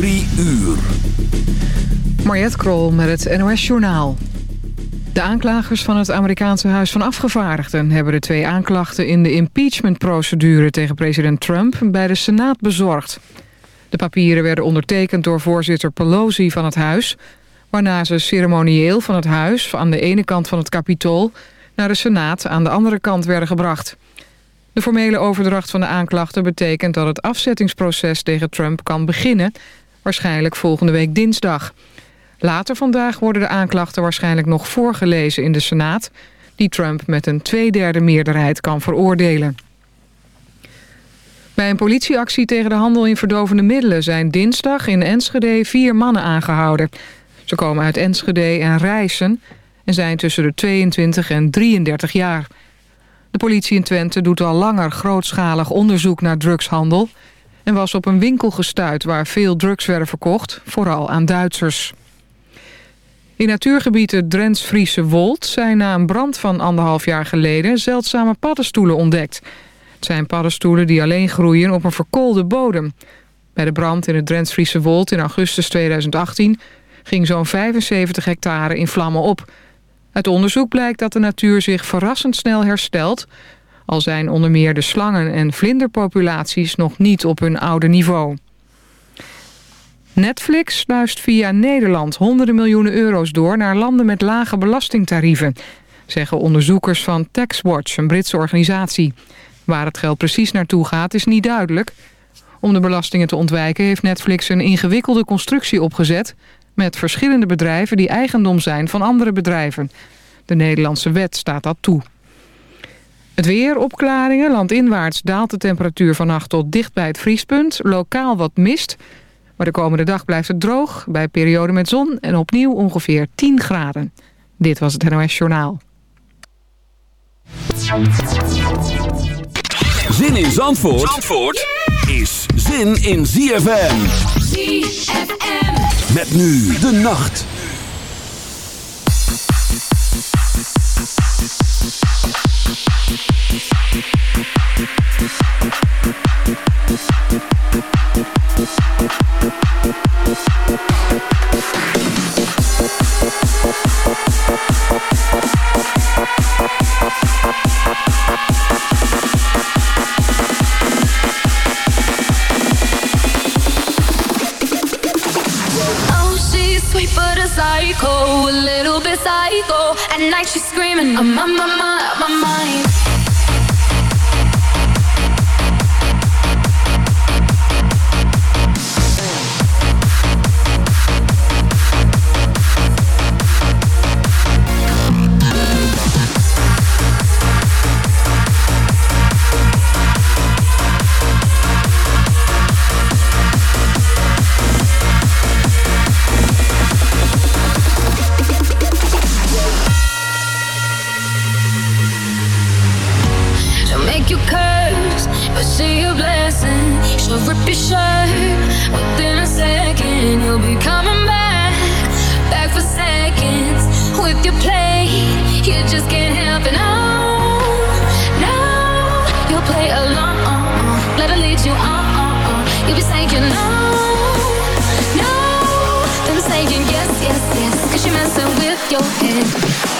Drie uur. Mariette Krol met het NOS Journaal. De aanklagers van het Amerikaanse Huis van Afgevaardigden... hebben de twee aanklachten in de impeachmentprocedure tegen president Trump... bij de Senaat bezorgd. De papieren werden ondertekend door voorzitter Pelosi van het Huis... waarna ze ceremonieel van het Huis aan de ene kant van het Capitool... naar de Senaat aan de andere kant werden gebracht. De formele overdracht van de aanklachten betekent dat het afzettingsproces tegen Trump kan beginnen... waarschijnlijk volgende week dinsdag... Later vandaag worden de aanklachten waarschijnlijk nog voorgelezen in de Senaat... die Trump met een tweederde meerderheid kan veroordelen. Bij een politieactie tegen de handel in verdovende middelen... zijn dinsdag in Enschede vier mannen aangehouden. Ze komen uit Enschede en Rijssen... en zijn tussen de 22 en 33 jaar. De politie in Twente doet al langer grootschalig onderzoek naar drugshandel... en was op een winkel gestuurd waar veel drugs werden verkocht... vooral aan Duitsers. In natuurgebied het Drents-Friese Wold zijn na een brand van anderhalf jaar geleden zeldzame paddenstoelen ontdekt. Het zijn paddenstoelen die alleen groeien op een verkoolde bodem. Bij de brand in het Drents-Friese Wold in augustus 2018 ging zo'n 75 hectare in vlammen op. Uit onderzoek blijkt dat de natuur zich verrassend snel herstelt... al zijn onder meer de slangen- en vlinderpopulaties nog niet op hun oude niveau. Netflix sluist via Nederland honderden miljoenen euro's door... naar landen met lage belastingtarieven, zeggen onderzoekers van Taxwatch, een Britse organisatie. Waar het geld precies naartoe gaat is niet duidelijk. Om de belastingen te ontwijken heeft Netflix een ingewikkelde constructie opgezet... met verschillende bedrijven die eigendom zijn van andere bedrijven. De Nederlandse wet staat dat toe. Het weer, opklaringen, landinwaarts daalt de temperatuur vannacht tot dicht bij het vriespunt. Lokaal wat mist... Maar de komende dag blijft het droog, bij periode met zon en opnieuw ongeveer 10 graden. Dit was het NOS Journaal. Zin in Zandvoort, Zandvoort is zin in ZFM. ZFM. Met nu de nacht. Oh, psycho, a little bit psycho. At night she's screaming, I'm on my mind, my mind. Your head.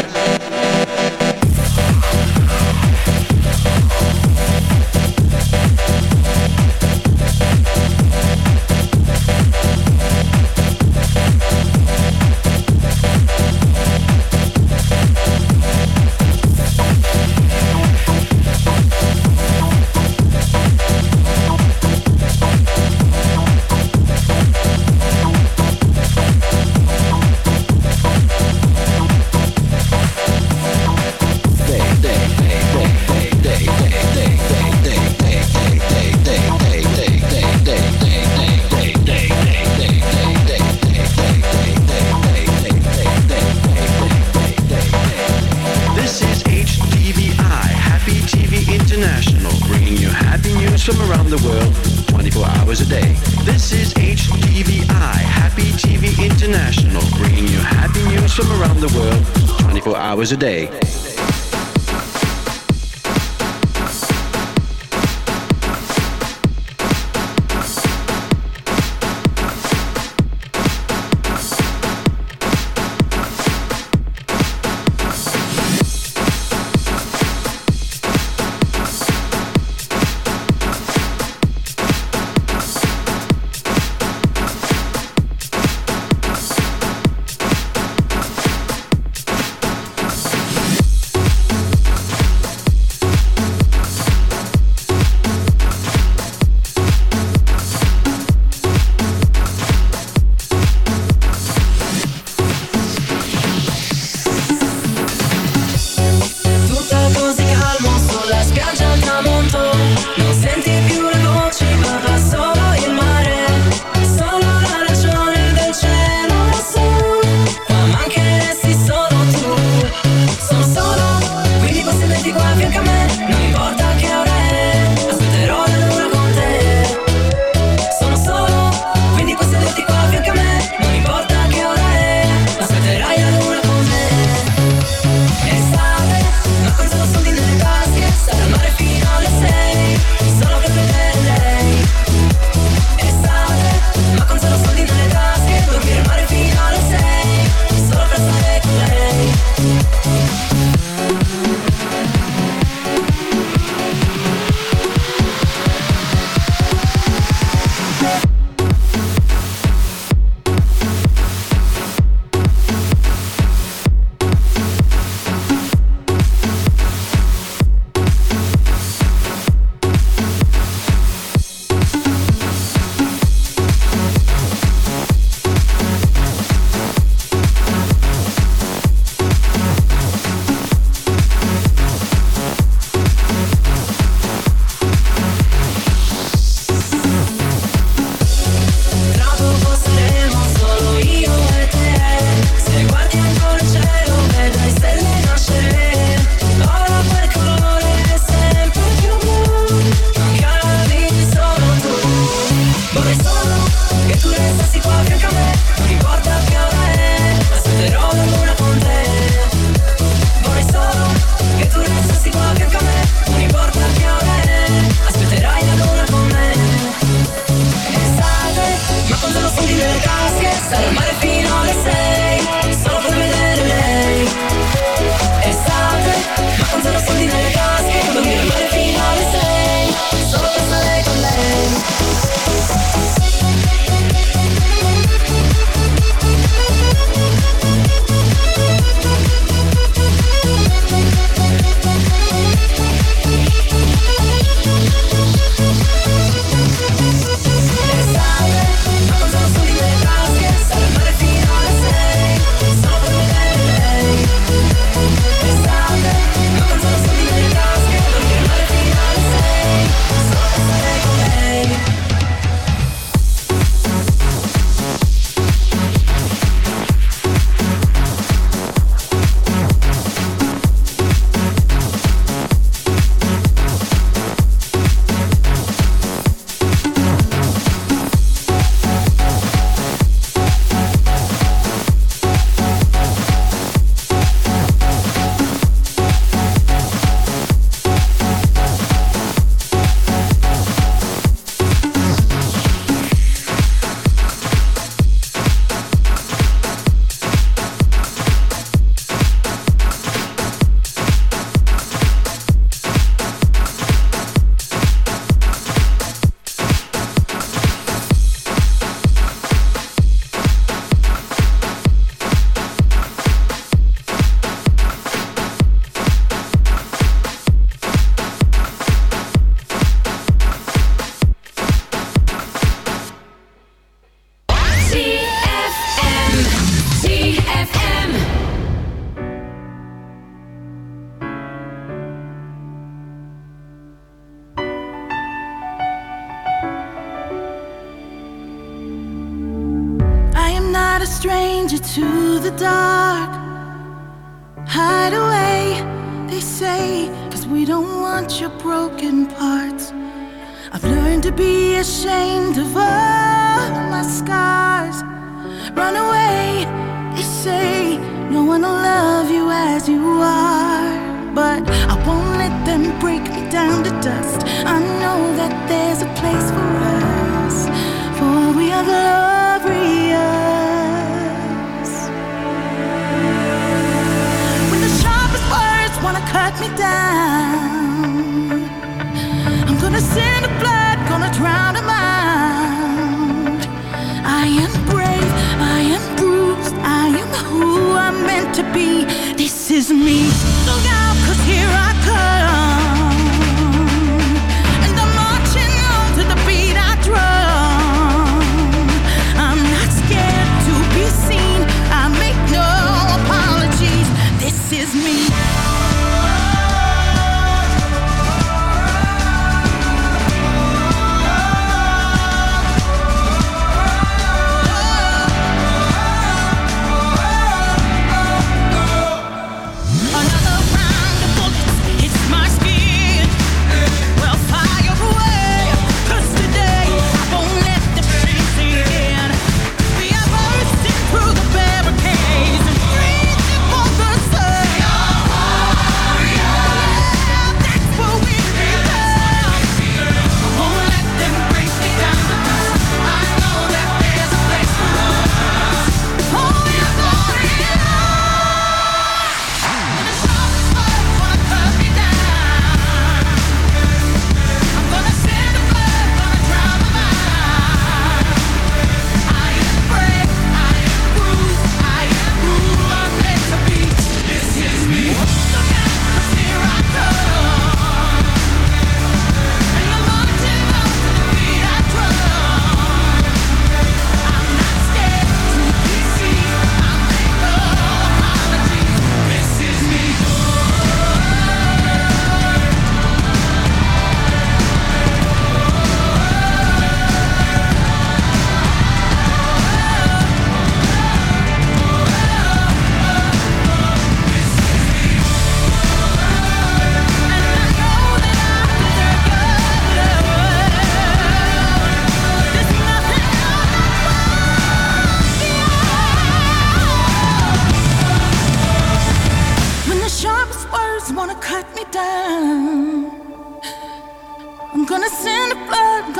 A day.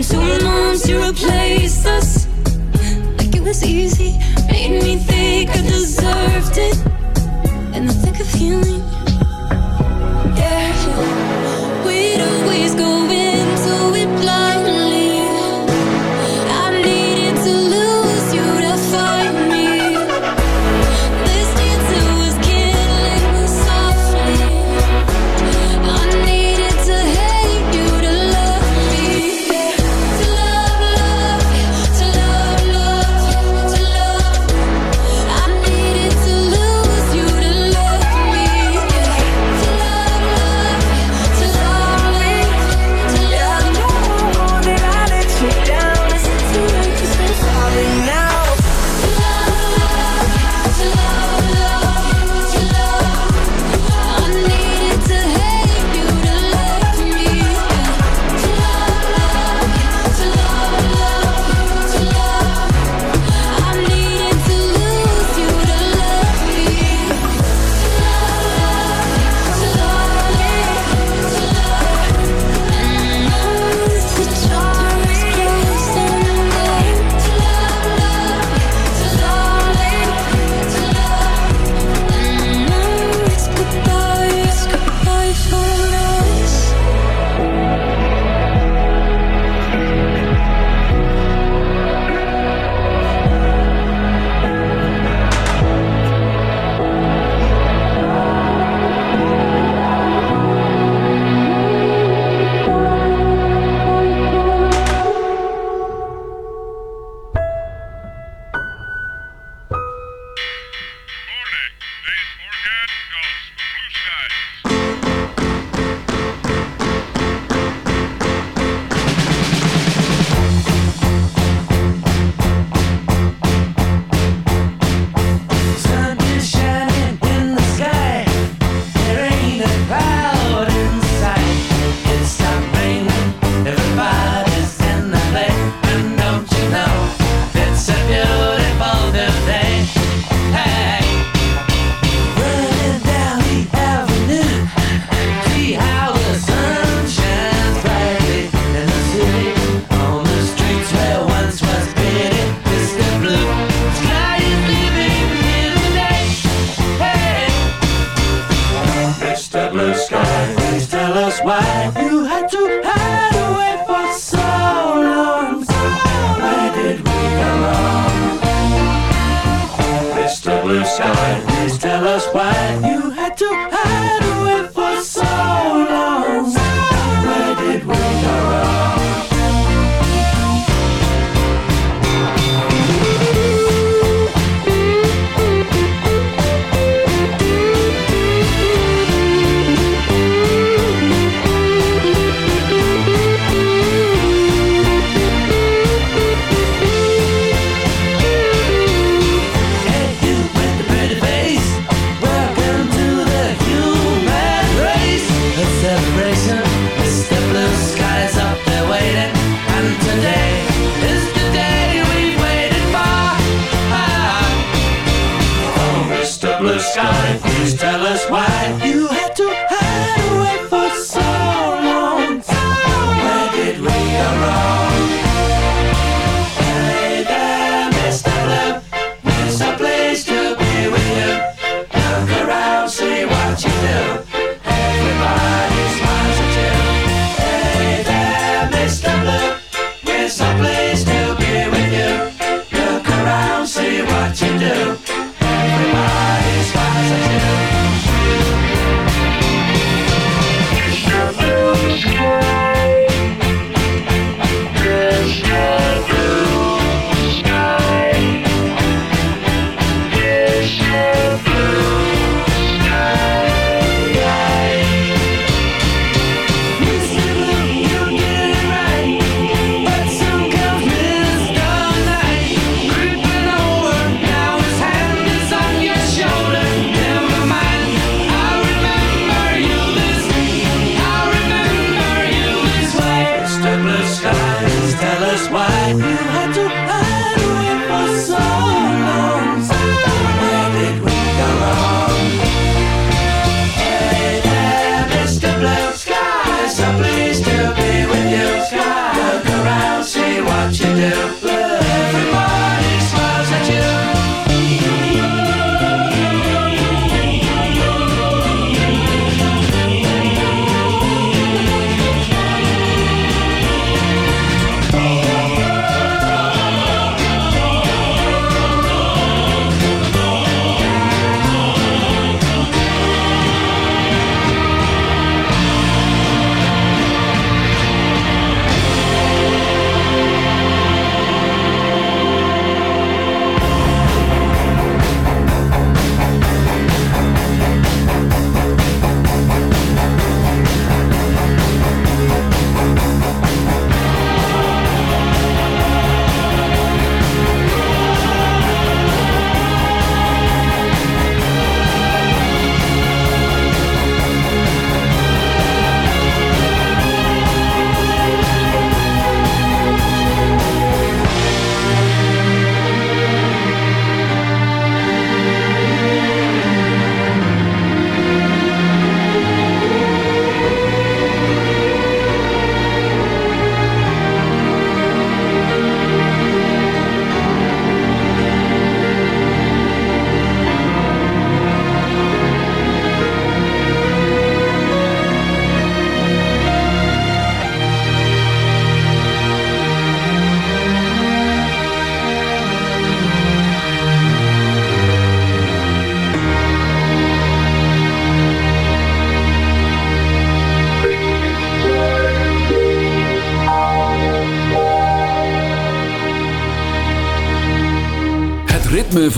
and someone to replace us. Like it was easy, made me think I deserved it.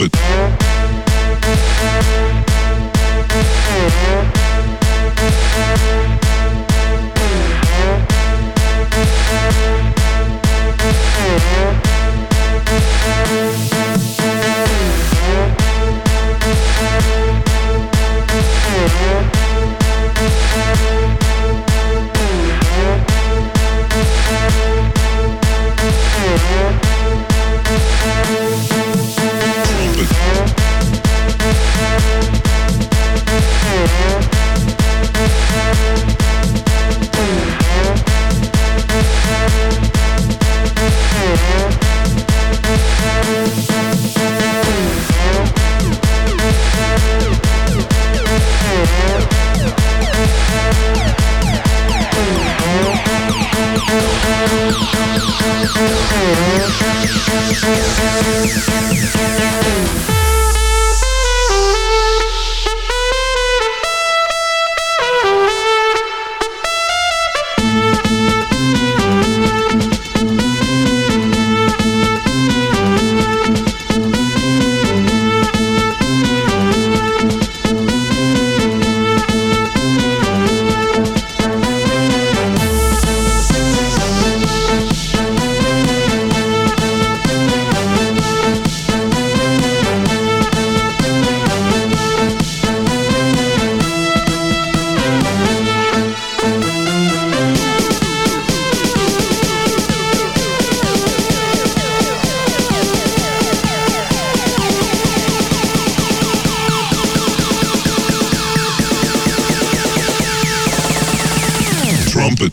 trumpet. trumpet.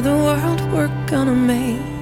the world we're gonna make.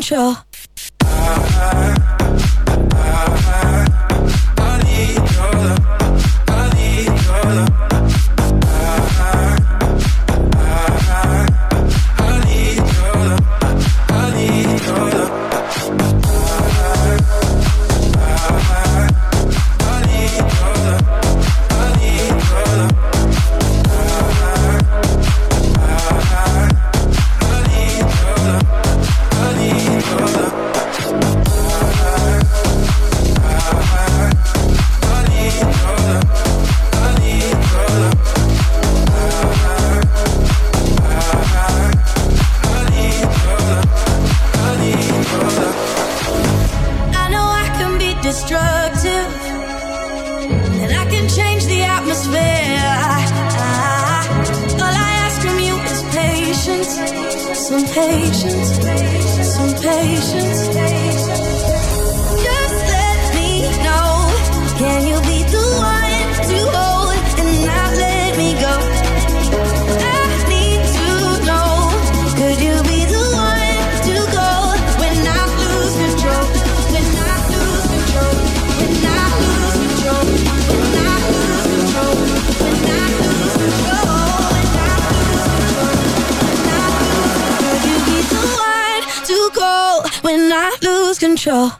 Control. I lose control?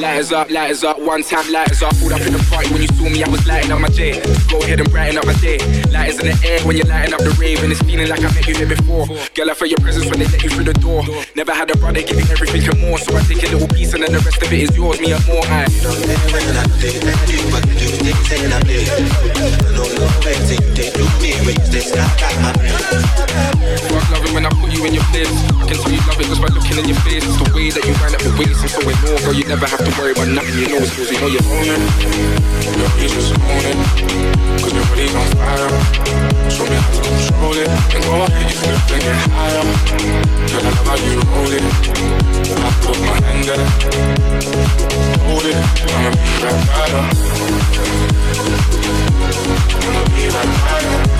Lighters up, lighters up, one time lighters up. Pulled up in the party when you saw me, I was lighting up my day. Go ahead and brighten up my day. Lighters in the air when you're lighting up the rave, and it's feeling like I met you here before. Girl, I felt your presence when they let you through the door. Never had a brother giving everything and more, so I take a little piece and then the rest of it is yours, me and more. I Fuck loving when I put you in your place. I can tell you love it just by looking in your face. It's the way that you wind up your waist so in girl. You never have to worry about nothing. You know it's yours. You know you're own it. Your peace just it. Cause your body's on fire. Show me how to control it. And go ahead, you flip and get higher. I love how you roll it. I put my hand there. Hold it. I'ma be right by her. I'ma be right by her.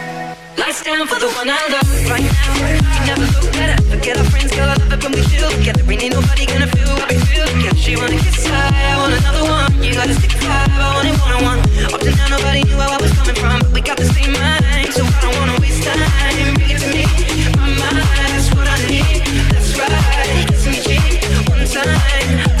Lights down for the one I love right now. You never look better. Forget our friends, girl. I love it when we chill together. Ain't nobody gonna feel what we feel together. She wanna kiss high, I want another one. You gotta stick five, I want it one on one. Up to now, nobody knew where I was coming from, but we got the same mind, so I don't wanna waste time. Bring it to me, my mind, that's what I need. That's right, kiss me cheek one time.